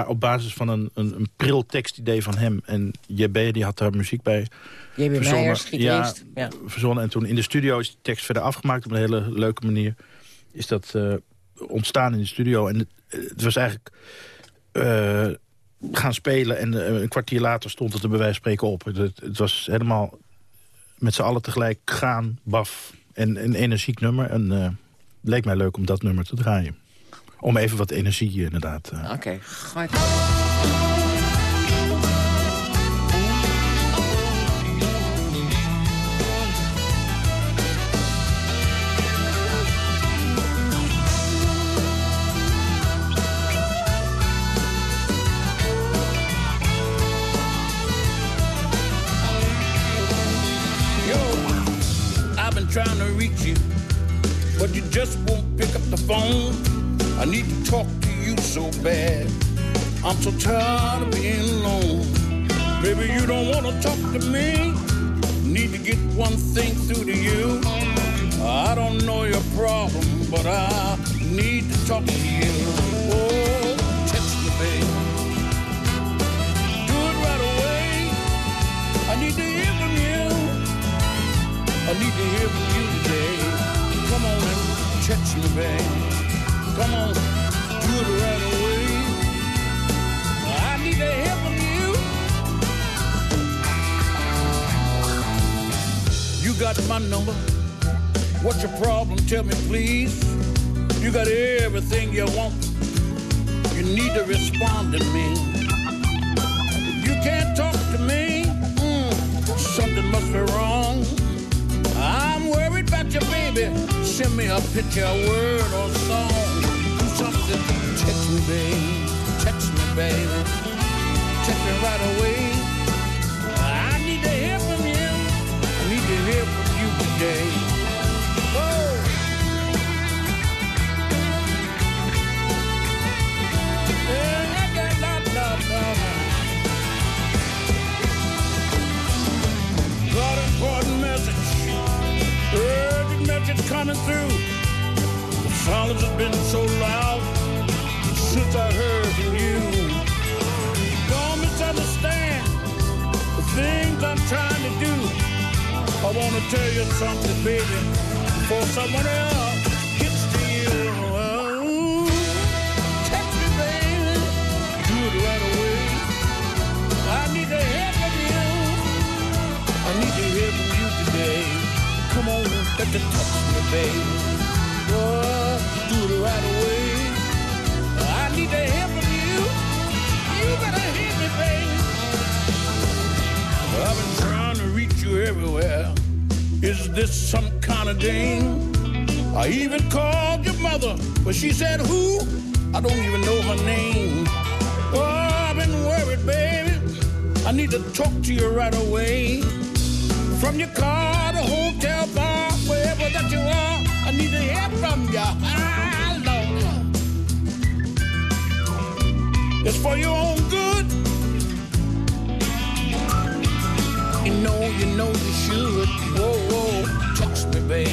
op basis van een, een, een pril tekstidee van hem. En JB die had daar muziek bij J.B. Meijers, ja. Ja. verzonnen. En toen in de studio is de tekst verder afgemaakt. Op een hele leuke manier is dat eh, ontstaan in de studio. En het, het was eigenlijk eh, gaan spelen. En een kwartier later stond het er bij wijze van spreken op. Het, het was helemaal met z'n allen tegelijk gaan, baf. En een energiek nummer. En het leek mij leuk om dat nummer te draaien. Om even wat energie inderdaad. eh. Oké, been trying to reach you, but you just won't pick up the phone. I need to talk to you so bad. I'm so tired of being alone. Baby, you don't wanna talk to me. Need to get one thing through to you. I don't know your problem, but I need to talk to you. Oh, me. Do it right away. I need to hear from you. I need to hear from you today. Come on and text me, baby. Come on, do it right away. I need to hear from you. You got my number. What's your problem? Tell me, please. You got everything you want. You need to respond to me. You can't talk to me, mm, something must be wrong. I'm worried about baby. Send me a picture, a word, or song. Something. Text me, baby. Text me, baby. Text me right away. I need to hear from you. I need to hear from you today. Oh. An important message. Urgent message coming through. Silence has been so loud since I heard from you. Don't misunderstand the things I'm trying to do. I want to tell you something, baby, before someone else gets to you. Me, baby. Do it right away. I need to hear from you. I need to hear from you today. Come on, let the touch me, baby. Do it right away. I need to hear from you. You better hear me, baby. I've been trying to reach you everywhere. Is this some kind of game? I even called your mother, but she said who? I don't even know her name. Oh, I've been worried, baby. I need to talk to you right away. From your car to hotel bar, wherever that you are, I need to hear from you. For your own good. You know, you know you should. Whoa, whoa, text me, baby.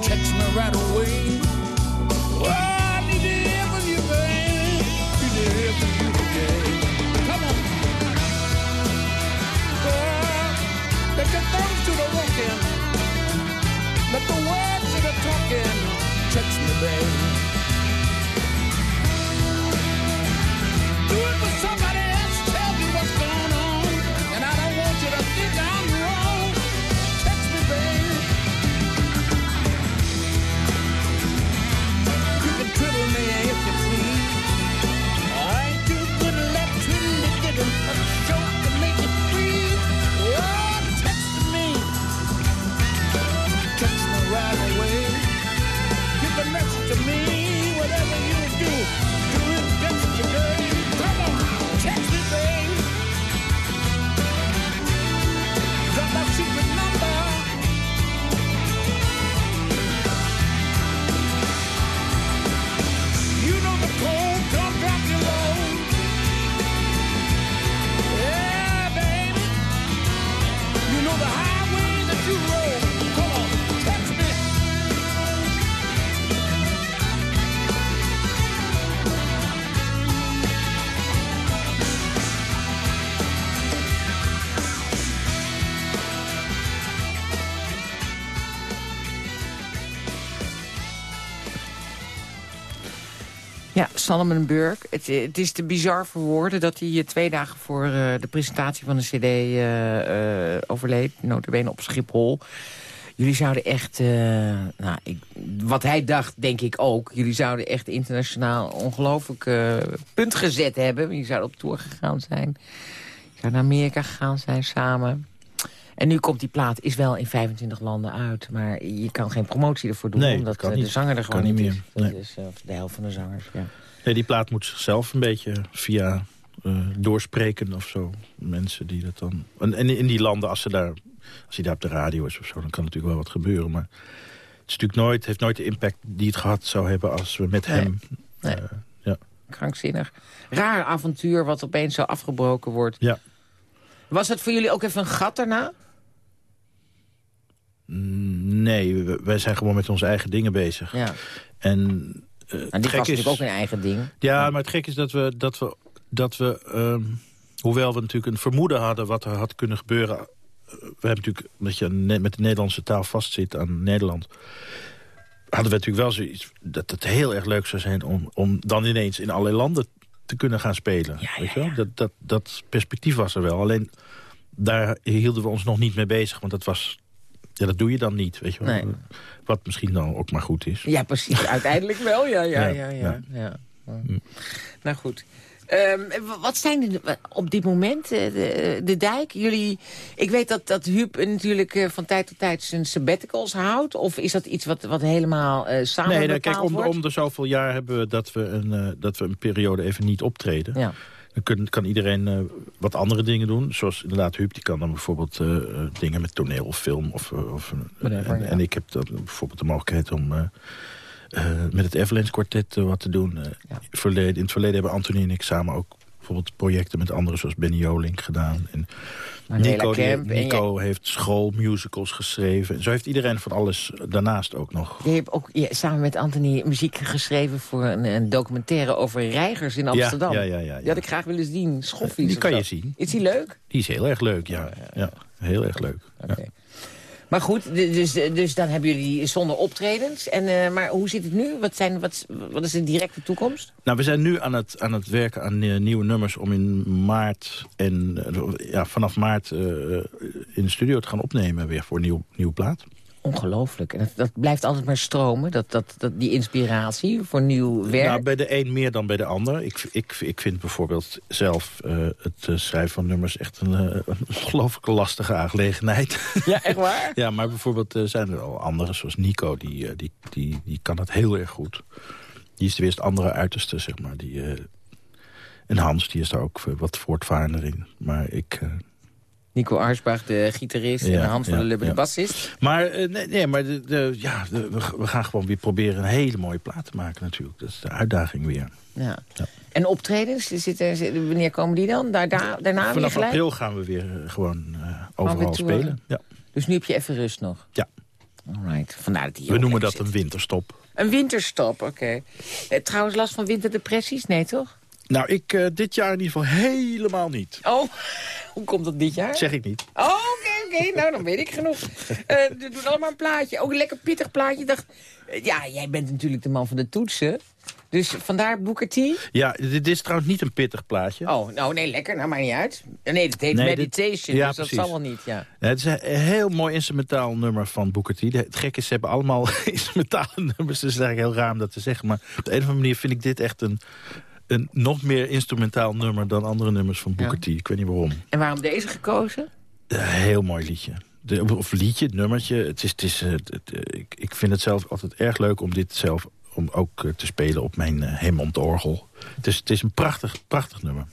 Text me right away. I need to hear from you, baby. Need to hear from you. Come on. Let the. Let the words do talking. Text me, baby. Salomon Burke. Het, het is te bizar voor woorden dat hij twee dagen voor eh, de presentatie van de cd eh, eh, overleed. Notabene op Schiphol. Jullie zouden echt, nou, ik, wat hij dacht, denk ik ook. Jullie zouden echt internationaal ongelooflijk punt gezet hebben. Jullie zouden op tour gegaan zijn. Je zou naar Amerika gegaan zijn samen. En nu komt die plaat, is wel in 25 landen uit. Maar je kan geen promotie ervoor doen. Nee, omdat niet. de zanger er gewoon kan niet meer. is. Dat Nee. is of de helft van de zangers, ja. Nee, die plaat moet zichzelf een beetje via eh, doorspreken of zo. Mensen die dat dan... En, en in die landen, als, ze daar, als hij daar op de radio is of zo... dan kan natuurlijk wel wat gebeuren. Maar het is natuurlijk nooit, heeft nooit de impact die het gehad zou hebben... als we met Nee. hem... Nee. eh, ja. Krankzinnig. Raar avontuur wat opeens zo afgebroken wordt. Ja. Was het voor jullie ook even een gat daarna? Mm, Nee, wij zijn gewoon met onze eigen dingen bezig. Ja. En eh, het dit gek was is, natuurlijk ook een eigen ding. Ja, maar het gek is dat we, dat we, dat we ehm, hoewel we natuurlijk een vermoeden hadden wat er had kunnen gebeuren. eh, We hebben natuurlijk, omdat je met de Nederlandse taal vastzit aan Nederland, hadden we natuurlijk wel zoiets dat het heel erg leuk zou zijn om, om dan ineens in allerlei landen te kunnen gaan spelen. weet je wel? Dat, dat, dat perspectief was er wel. Alleen daar hielden we ons nog niet mee bezig, want dat was. Ja, dat doe je dan niet, weet je wel. Nee. Wat misschien dan ook maar goed is. Ja, precies. Uiteindelijk wel, ja, ja, Ja, ja. ja, ja. Nou goed. Ehm, wat zijn de, op dit moment eh, de, de dijk? Jullie, ik weet dat, dat Huub natuurlijk eh, van tijd tot tijd zijn sabbaticals houdt. Of is dat iets wat, wat helemaal eh samen Nee, bepaald kijk, om, wordt? om de zoveel jaar hebben we dat we een, eh, dat we een periode even niet optreden. Ja. Dan kun- kan iedereen eh, wat andere dingen doen. Zoals inderdaad Huub, die kan dan bijvoorbeeld eh, dingen met toneel of film. Of, eh, of, Whatever, en, ja. en ik heb dan bijvoorbeeld de mogelijkheid om met het Avalanche Quartet wat te doen. Verleden, in het verleden hebben Anthony en ik samen ook bijvoorbeeld projecten met anderen zoals Benny Jolink gedaan. En Nico, die- en heeft schoolmusicals geschreven. En zo heeft iedereen van alles daarnaast ook nog. Je hebt ook ja, samen met Anthony muziek geschreven voor een, een documentaire over reigers in Amsterdam. ja, ja, ja, ja. Die had ik graag willen zien. Schoffies Die of kan je zien. Is die leuk? Die is heel erg leuk, ja. ja, heel erg leuk. Ja. Maar goed, dus, dus dan hebben jullie zonder optredens. En, eh, maar hoe zit het nu? Wat, zijn, wat, wat is de directe toekomst? Nou, we zijn nu aan het, aan het werken aan eh, nieuwe nummers... om in maart en eh, ja, vanaf maart in de studio te gaan opnemen... weer voor een nieuw, nieuwe plaat. Ongelooflijk. En dat, dat blijft altijd maar stromen, dat, dat, dat, die inspiratie voor nieuw werk. Nou, bij de een meer dan bij de ander. Ik, ik, ik vind bijvoorbeeld zelf eh, het eh, schrijven van nummers... echt een, eh, een lastige aangelegenheid. Ja, echt waar? ja, maar bijvoorbeeld zijn er al anderen, zoals Nico... Die, die, die, die kan dat heel erg goed. Die is weer het andere uiterste, zeg maar. Die, en Hans, die is daar ook wat voortvarender in. Maar ik... Nico Arsbach, de gitarist, Ja, en Hans van der Lubbe, de bassist. Maar, eh, nee, nee, maar de, de, ja, de- we, gaan gewoon weer proberen een hele mooie plaat te maken natuurlijk. Dat is de uitdaging weer. Ja. En optredens, zitten, zitten- wanneer komen die dan? Daar, daar, daarna weer Vanaf april gaan we weer eh, gewoon eh, overal spelen. Ja. Dus nu heb je even rust nog? Ja. Alright, vandaar dat die We noemen dat een winterstop. Een winterstop, oké. Eh, trouwens, last van winterdepressies? Nee, toch? Nou, ik eh, dit jaar in ieder geval helemaal niet. Oh, hoe komt dat dit jaar? Zeg ik niet. Oh, oké, oké. Nou, dan weet ik genoeg. We doen allemaal een plaatje. Ook een lekker pittig plaatje. Dacht, eh, ja, jij bent natuurlijk de man van de toetsen. Dus vandaar Booker T. Ja, dit, is trouwens niet een pittig plaatje. Oh, nou nee, lekker. Nou, maakt niet uit. Nee, dat heet Nee, dit- Meditation, ja, dus dat precies. zal wel niet, ja. Nee, het is een heel mooi instrumentaal nummer van Booker T. Het gekke is, ze hebben allemaal instrumentale nummers. Dus het is eigenlijk heel raar om dat te zeggen. Maar op de een of andere manier vind ik dit echt een, een nog meer instrumentaal nummer... dan andere nummers van Booker T. Ik weet niet waarom. En waarom deze gekozen? Een heel mooi liedje. De, of liedje, nummertje. Het is, het is, eh, het, eh, ik, ik vind het zelf altijd erg leuk om dit zelf om ook eh, te spelen op mijn uh, Hammond orgel. Het is, het is een prachtig, prachtig nummer.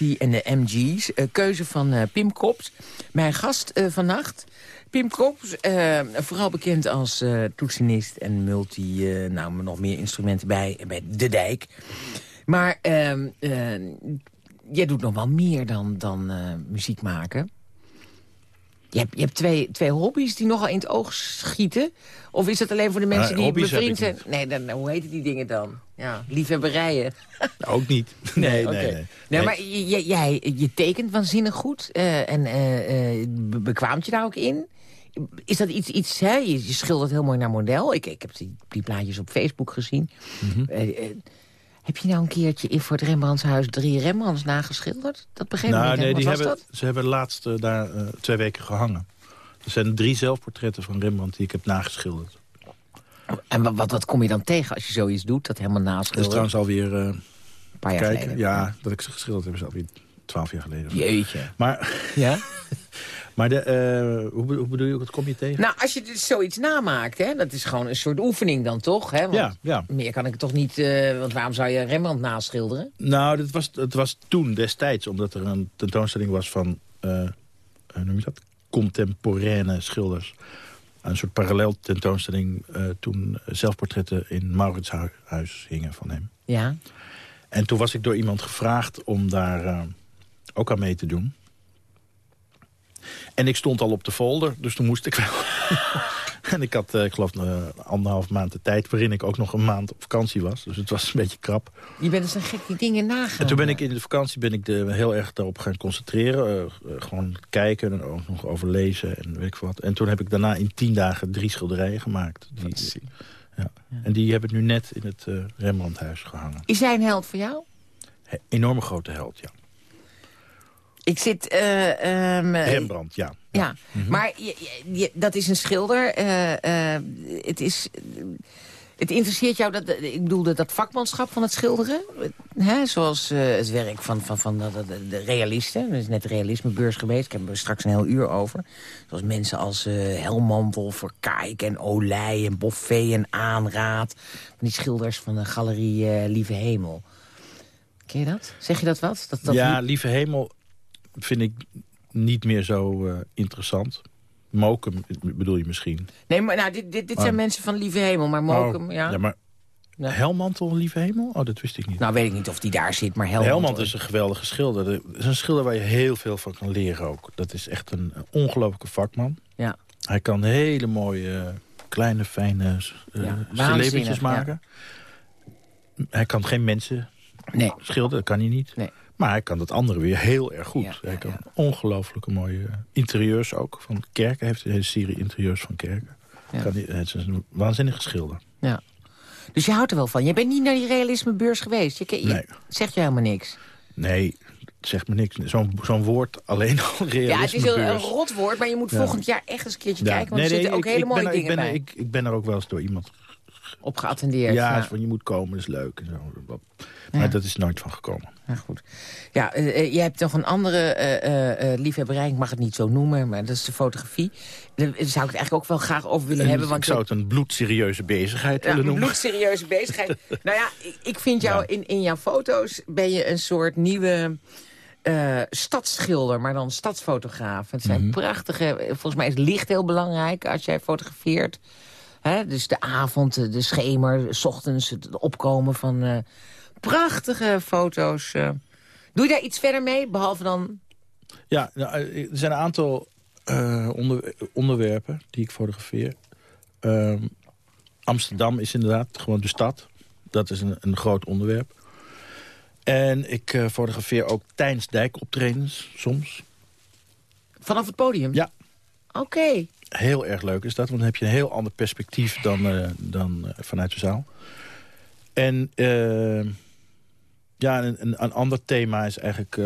En de MG's. Eh, keuze van eh, Pim Kops. Mijn gast eh, vannacht. Pim Kops, vooral bekend als eh, toetsenist en multi... eh, nou, nog meer instrumenten bij, bij De Dijk. Maar ehm, eh, jij doet nog wel meer dan, dan muziek maken. Je hebt, je hebt twee, twee hobby's die nogal in het oog schieten. Of is dat alleen voor de mensen Nee, die heb bevriend zijn? Nee, dan, hoe heten die dingen dan? Ja, liefhebberijen. Ook niet. Nee, nee, nee. Nee, Nee. maar jij, je tekent waanzinnig goed. eh, en eh, eh, be- bekwaamt je daar ook in? Is dat iets, iets hè? Je, je schildert heel mooi naar model. Ik, ik heb die, die plaatjes op Facebook gezien. Mhm. Eh, eh, heb je nou een keertje in voor het Rembrandtshuis drie Rembrandts nageschilderd? Dat begreep ik Nou, niet. nee, die was hebben, dat? ze hebben laatst eh, daar eh, twee weken gehangen. Er zijn drie zelfportretten van Rembrandt die ik heb nageschilderd. En wat, kom je dan tegen als je zoiets doet? Dat helemaal Dat is trouwens alweer... eh een paar jaar kijken. geleden. Ja, dat ik ze geschilderd heb is alweer twaalf jaar geleden. Jeetje. Maar, Ja? maar de, eh, hoe, be- hoe bedoel je, wat kom je tegen? Nou, als je dus zoiets namaakt, hè, dat is gewoon een soort oefening dan toch? Hè? Want Ja, ja. Meer kan ik toch niet... eh, want waarom zou je Rembrandt naschilderen? Nou, dat was, het was toen destijds, omdat er een tentoonstelling was van... eh, hoe noem je dat? Contemporaine schilders. Een soort parallel tentoonstelling toen zelfportretten in Mauritshuis hingen van hem. Ja. En toen was ik door iemand gevraagd om daar ook aan mee te doen. En ik stond al op de folder, dus toen moest ik wel. en ik had, eh, ik geloof, uh, anderhalf maand de tijd... waarin ik ook nog een maand op vakantie was. Dus het was een beetje krap. Je bent dus een gek die dingen nagaan. En toen ben ik in de vakantie ben ik de, heel erg daarop gaan concentreren. eh, eh, gewoon kijken en ook nog over lezen en weet ik wat. En toen heb ik daarna in tien dagen drie schilderijen gemaakt. Die, ja. En die heb ik nu net in het eh, Rembrandthuis gehangen. Is hij een held voor jou? He- enorme grote held, ja. Ik zit... eh, ehm, eh, Rembrandt, ja. Ja, Mhm. maar je, dat is een schilder. eh, eh, het is... Het interesseert jou, dat, ik bedoel, dat, dat vakmanschap van het schilderen? Hè? Zoals eh, het werk van, van, van de, de, de realisten. Er is net de realismebeurs geweest. Ik heb er straks een heel uur over. Zoals mensen als eh Helmantel, Verkijk en Olij en Boffet en Aanraad. Van die schilders van de galerie eh, Lieve Hemel. Ken je dat? Zeg je dat wat? Dat, dat ja, Lieve Hemel vind ik niet meer zo eh, interessant. Mokum bedoel je misschien. Nee, maar nou, dit, dit, dit Maar- zijn mensen van Lieve Hemel, maar Mokum, Oh, ja. ja, maar Ja. Helmantel, Lieve Hemel? Oh, dat wist ik niet. Nou, weet ik niet of die daar zit, maar Helmond... Helmand is een geweldige schilder. Dat is een schilder waar je heel veel van kan leren ook. Dat is echt een, ongelofelijke vakman. Ja. Hij kan hele mooie, eh, kleine, fijne uh, maken. Hij kan geen mensen Nee. schilderen, dat kan hij niet. Nee. Maar hij kan dat andere weer heel erg goed. Ja, hij kan ja. ongelooflijke mooie interieurs ook. Van kerken heeft een hele serie interieurs van kerken. Ja. Kan het is een waanzinnige schilder. Ja. Dus je houdt er wel van. Je bent niet naar die realismebeurs geweest. Je, je Nee. zegt je helemaal niks. Nee, het zegt me niks. Zo'n zo'n woord alleen al realisme. Ja, het is een, een rot woord, maar je moet volgend jaar echt eens een keertje kijken. Want Nee, er nee, zitten ook ik- hele ik mooie er- dingen ik ben, bij. Ik, ik ben er ook wel eens door iemand Op geattendeerd. Ja, ja. van je moet komen, dat is leuk. En zo. Maar dat is nooit van gekomen. Ja, goed. Ja, eh, je hebt nog een andere eh, liefhebberij. Ik mag het niet zo noemen, maar dat is de fotografie. Daar zou ik het eigenlijk ook wel graag over willen En hebben. ik Want zou het een bloedserieuze bezigheid Ja, willen een noemen. bloedserieuze bezigheid. nou ja, ik, ik vind jou in, in jouw foto's ben je een soort nieuwe eh, stadsschilder, maar dan stadsfotograaf. Het zijn Mhm. prachtige, volgens mij is licht heel belangrijk als jij fotografeert. Hè, dus de avond, de schemer, 's ochtends, het opkomen van prachtige foto's. eh. Doe je daar iets verder mee, behalve dan... Ja, nou, eh, er zijn een aantal eh, onder, onderwerpen die ik fotografeer. Ehm, Amsterdam is inderdaad gewoon de stad. Dat is een, een groot onderwerp. En ik fotografeer ook tijdens dijkoptredens soms. Vanaf het podium? Ja. Oké. Heel erg leuk is dat, want dan heb je een heel ander perspectief dan, dan vanuit de zaal. En ja, een, een, een ander thema is eigenlijk...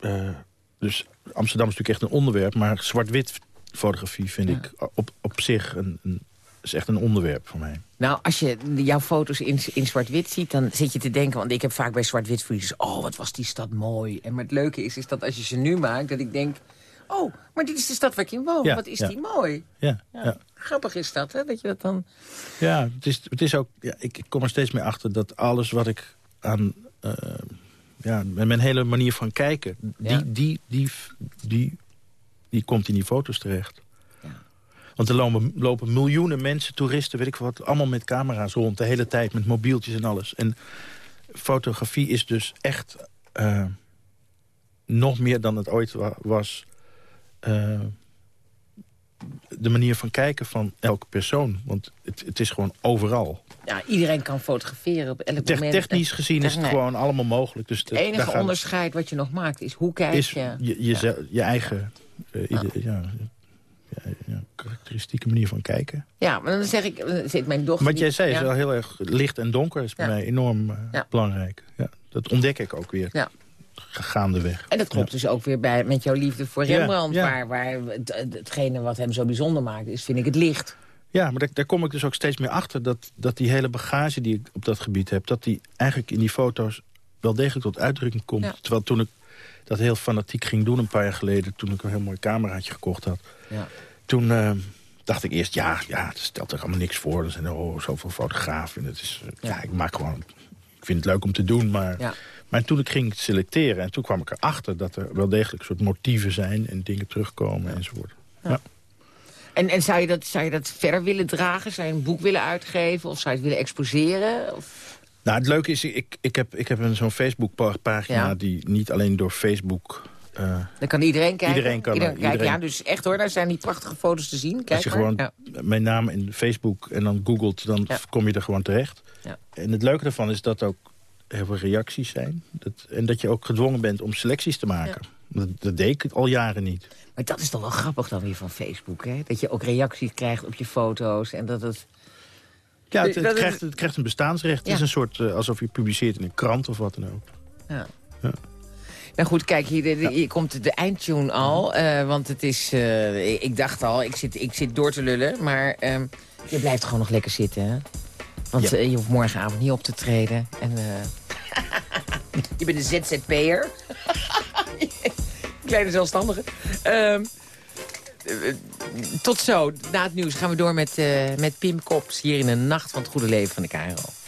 eh, eh, dus Amsterdam is natuurlijk echt een onderwerp... maar zwart-wit fotografie vind Ja. ik op, op zich een, een, is echt een onderwerp voor mij. Nou, als je jouw foto's in, in zwart-wit ziet, dan zit je te denken... want ik heb vaak bij zwart-wit foto's... oh, wat was die stad mooi. En maar het leuke is, is dat als je ze nu maakt, dat ik denk... oh, maar dit is de stad waar ik in woon. Ja, wat is ja. die mooi. Ja, Ja. ja. Grappig is dat, hè? Dat je dat dan... Ja, het is, het is ook, ja, ik, ik kom er steeds meer achter dat alles wat ik aan eh, ja, mijn hele manier van kijken... Die, Ja. die, die, die, die, komt in die foto's terecht. Want er lopen, lopen miljoenen mensen, toeristen, weet ik veel wat... allemaal met camera's rond, de hele tijd, met mobieltjes en alles. En fotografie is dus echt eh, nog meer dan het ooit wa- was... eh, de manier van kijken van elke persoon. Want het, het is gewoon overal. Ja, iedereen kan fotograferen op elk Te- moment. technisch gezien is het Nee. gewoon allemaal mogelijk. Dus Het enige onderscheid wat je nog maakt is hoe kijk is je... je, je, je eigen eh, ja. Ja, ja, karakteristieke manier van kijken. Ja, maar dan zeg ik, dan zit mijn dochter... Wat jij zei is wel heel erg licht en donker. is bij mij enorm eh, Ja. belangrijk. Ja, dat ontdek ik ook weer. Ja. Gaandeweg. En dat klopt dus ook weer bij, met jouw liefde voor Rembrandt. Waar, waar het, hetgene wat hem zo bijzonder maakt, is vind ik het licht. Ja, maar daar, daar kom ik dus ook steeds meer achter... Dat, dat die hele bagage die ik op dat gebied heb... dat die eigenlijk in die foto's wel degelijk tot uitdrukking komt. Ja. Terwijl toen ik dat heel fanatiek ging doen een paar jaar geleden... toen ik een heel mooi cameraatje gekocht had... Ja. toen eh, dacht ik eerst, ja, ja, het stelt er allemaal niks voor. Er zijn er oh, zoveel fotografen. En het is, eh, ja. ik maak gewoon... Ik vind het leuk om te doen, maar... Maar toen ik ging selecteren, en toen kwam ik erachter... dat er wel degelijk soort motieven zijn en dingen terugkomen enzovoort. Ja. En, en zou, je dat, zou je dat verder willen dragen? Zou je een boek willen uitgeven? Of zou je het willen exposeren? Of... Nou, het leuke is, ik, ik heb, ik heb een zo'n Facebook-pagina... Ja. die niet alleen door Facebook... eh, Dan kan iedereen kijken. Iedereen kan er- kijken. iedereen- Ja, dus echt hoor, daar zijn die prachtige foto's te zien. Kijk als je maar. gewoon Ja. mijn naam in Facebook en dan googelt... dan Ja. kom je er gewoon terecht. Ja. En het leuke daarvan is dat ook heel veel reacties zijn. Dat, en dat je ook gedwongen bent om selecties te maken. Dat, dat deed ik al jaren niet. Maar dat is toch wel grappig dan weer van Facebook, hè? Dat je ook reacties krijgt op je foto's en dat het... Ja, het, het Dat is- krijgt, het krijgt een bestaansrecht. Het is een soort eh, alsof je publiceert in een krant of wat dan ook. Ja. Ja. Nou goed, kijk, hier, hier komt de eindtune al. eh, want het is... eh, ik, dacht al, ik zit, ik zit door te lullen. Maar ehm, je blijft gewoon nog lekker zitten, hè? Want Ja. je hoeft morgenavond niet op te treden. En, eh, je bent een ZZP'er. Kleine zelfstandige. Ehm, eh, tot zo. Na het nieuws gaan we door met, eh, met Pim Kops... hier in de Nacht van het Goede Leven van de KRO.